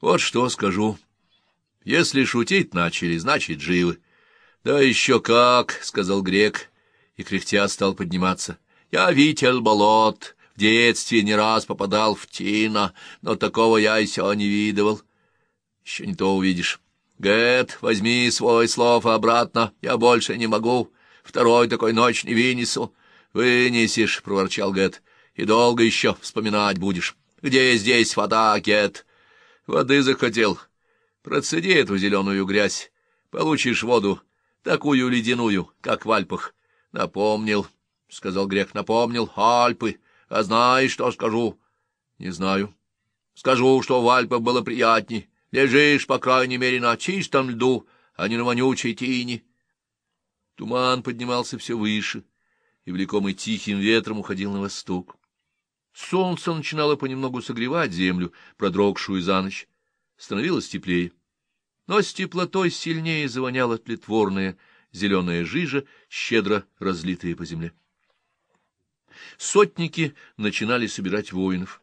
Вот что скажу. Если шутить начали, значит, живы. — Да еще как, — сказал грек, и кряхтя стал подниматься. — Я витель болот, в детстве не раз попадал в тина, но такого я еще не видывал. Еще не то увидишь. Гэт, возьми свой слов обратно, я больше не могу. Второй такой ночь не вынесу. Вынесешь, — проворчал Гэт, — и долго еще вспоминать будешь. Где здесь вода, Гэт? Воды захотел. Процеди эту зеленую грязь. Получишь воду, такую ледяную, как в Альпах. Напомнил, — сказал Грех, — напомнил, Альпы. А знаешь, что скажу? Не знаю. Скажу, что в Альпах было приятней. Лежишь, по крайней мере, на чистом льду, а не на вонючей тине. Туман поднимался все выше, и, влекомый тихим ветром, уходил на восток. Солнце начинало понемногу согревать землю, продрогшую за ночь. Становилось теплее. Но с теплотой сильнее завоняла тлетворная зеленая жижа, щедро разлитая по земле. Сотники начинали собирать воинов.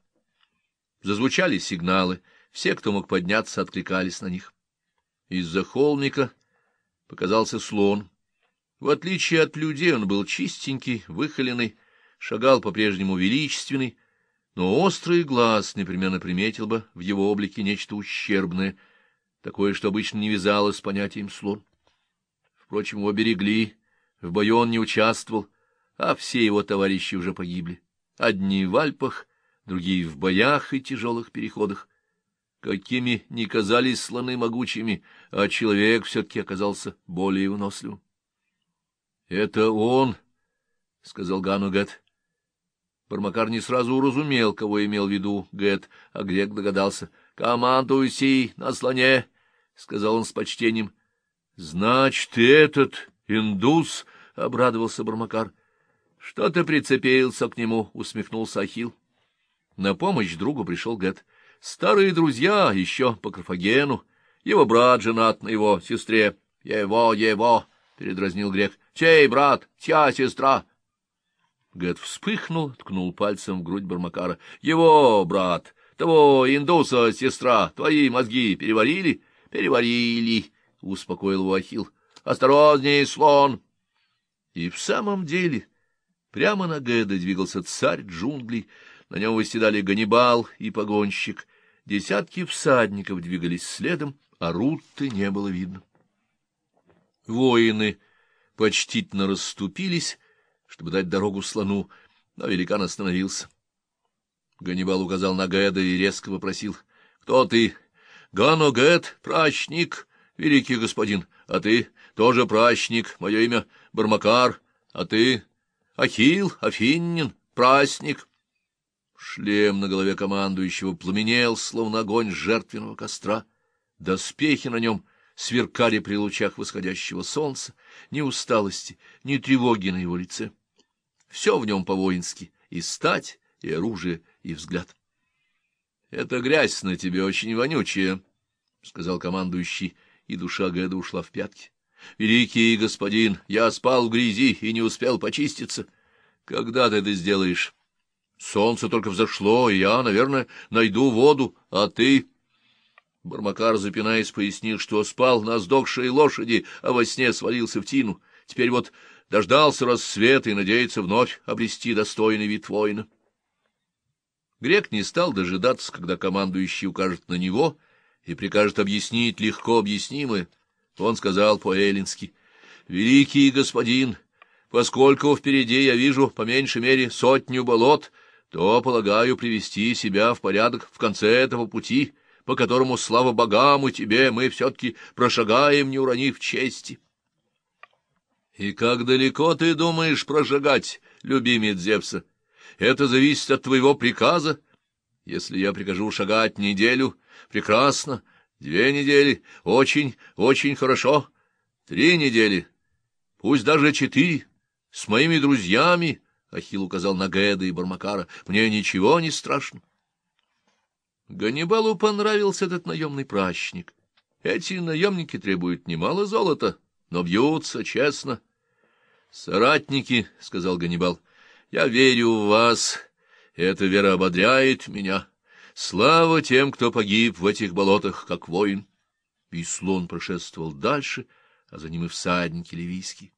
Зазвучали сигналы, все, кто мог подняться, откликались на них. Из-за холмика показался слон. В отличие от людей он был чистенький, выхоленный, шагал по-прежнему величественный, но острый глаз непременно приметил бы в его облике нечто ущербное, такое, что обычно не вязалось с понятием слон. Впрочем, его берегли, в бою он не участвовал, а все его товарищи уже погибли. Одни в Альпах, другие в боях и тяжелых переходах. Какими ни казались слоны могучими, а человек все-таки оказался более выносливым. — Это он, — сказал Гану Гэт. Бармакар не сразу уразумел, кого имел в виду Гэт, а Грек догадался. — Командуй на слоне, — сказал он с почтением. — Значит, этот индус, — обрадовался Бармакар. — Что ты прицепился к нему? — усмехнулся Ахил. На помощь другу пришел Гэт. — Старые друзья еще по Карфагену. Его брат женат на его сестре. — Его, его! — передразнил грек. — Чей брат? Чья сестра? Гэт вспыхнул, ткнул пальцем в грудь Бармакара. — Его брат! Того индуса сестра! Твои мозги переварили? — Переварили! — успокоил его Ахилл. — Осторожнее, слон! И в самом деле прямо на Гэда двигался царь джунглей. На нем восседали Ганнибал и погонщик. Десятки всадников двигались следом, а Рутты не было видно. Воины почтительно расступились, чтобы дать дорогу слону, но великан остановился. Ганнибал указал на Гэда и резко попросил. — Кто ты? — Гано Гэд, прачник, великий господин. А ты тоже прачник, мое имя Бармакар. А ты? Ахил, Афиннин, праздник. Шлем на голове командующего пламенел, словно огонь жертвенного костра. Доспехи на нем — сверкали при лучах восходящего солнца, ни усталости, ни тревоги на его лице. Все в нем по-воински, и стать, и оружие, и взгляд. — Это грязь на тебе очень вонючая, — сказал командующий, и душа Гэда ушла в пятки. — Великий господин, я спал в грязи и не успел почиститься. Когда ты это сделаешь? Солнце только взошло, и я, наверное, найду воду, а ты... Бармакар, запинаясь, пояснил, что спал на сдохшей лошади, а во сне свалился в тину. Теперь вот дождался рассвета и надеется вновь обрести достойный вид воина. Грек не стал дожидаться, когда командующий укажет на него и прикажет объяснить легко объяснимое. Он сказал по-эллински, «Великий господин, поскольку впереди я вижу по меньшей мере сотню болот, то, полагаю, привести себя в порядок в конце этого пути» по которому, слава богам и тебе, мы все-таки прошагаем, не уронив чести. — И как далеко ты думаешь прошагать, любимец Зевса? Это зависит от твоего приказа. Если я прикажу шагать неделю, прекрасно, две недели, очень, очень хорошо, три недели, пусть даже четыре, с моими друзьями, — Ахилл указал на Геда и Бармакара, — мне ничего не страшно. Ганнибалу понравился этот наемный прачник. Эти наемники требуют немало золота, но бьются честно. — Соратники, — сказал Ганнибал, — я верю в вас. Эта вера ободряет меня. Слава тем, кто погиб в этих болотах, как воин. И слон прошествовал дальше, а за ним и всадники ливийские.